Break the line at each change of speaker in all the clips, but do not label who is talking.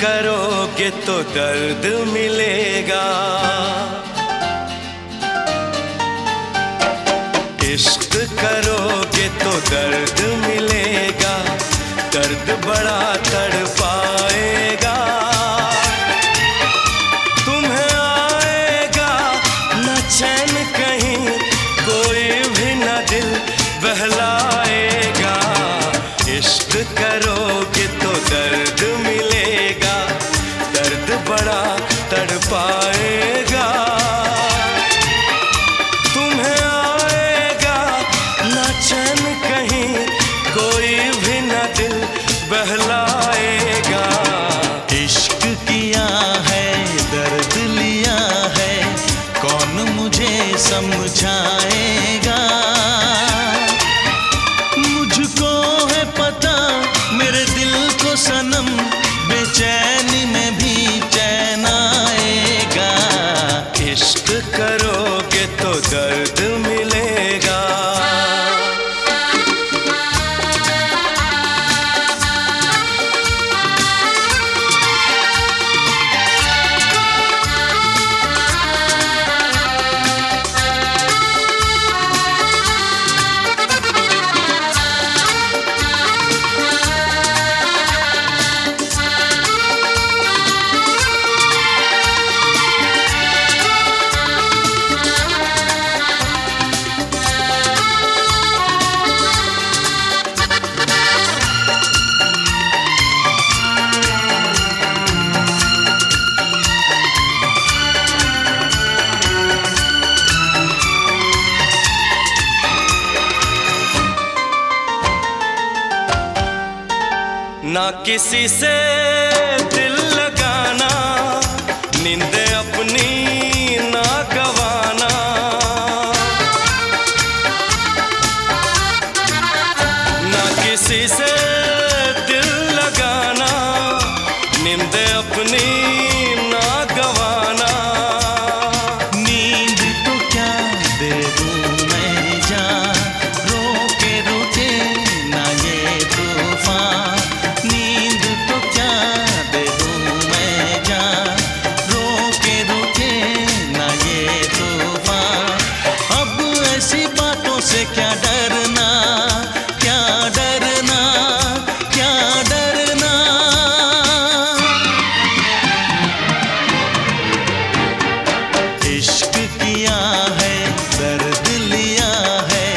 करोगे तो दर्द मिलेगा। इश्क करोगे तो दर्द मिलेगा।
समझाएगा मुझको है पता, मेरे दिल को सनम, बेचैनी में भी चैन आएगा।
इश्क करोगे तो दर्द मिलेगा। किसी से दिल लगाना, नींद अपनी ना गवाना। ना किसी से दिल लगाना, नींद अपनी
डरना, क्या डरना क्या डरना? इश्क किया है है,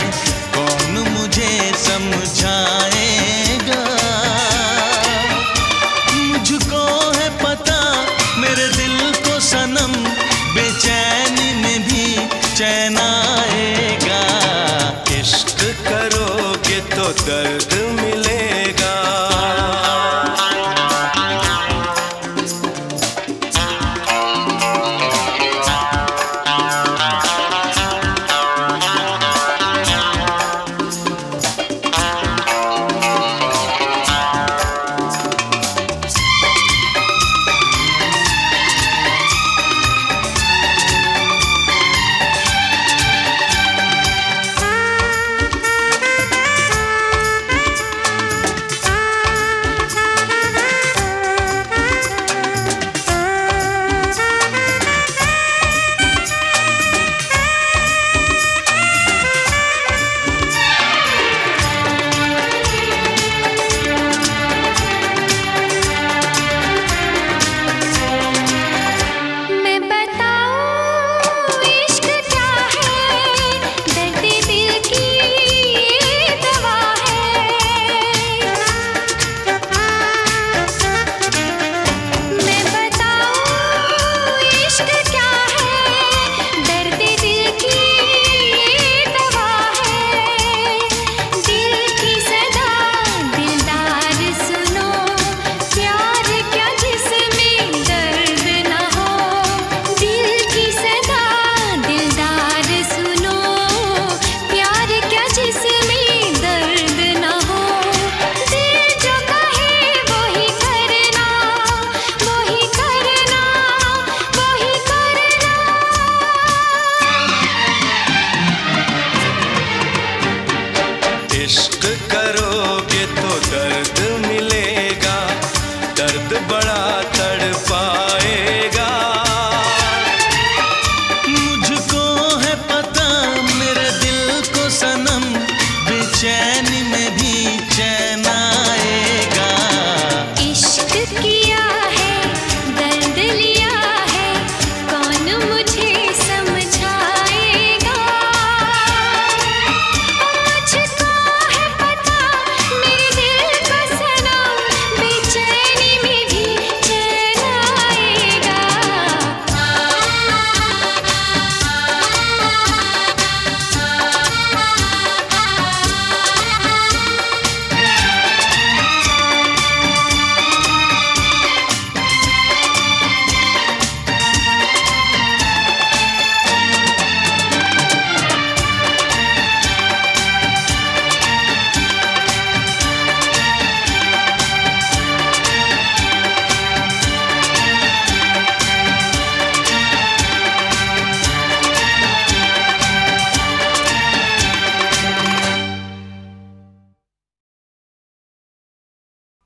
कौन मुझे समझाएगा? है पता, मेरे दिल को सनम, बेचैनी में भी चैन तो
इश्क करोगे तो दर्द मिलेगा, दर्द बड़ा तड़ पाएगा मुझको है पता, मेरे दिल को
सनम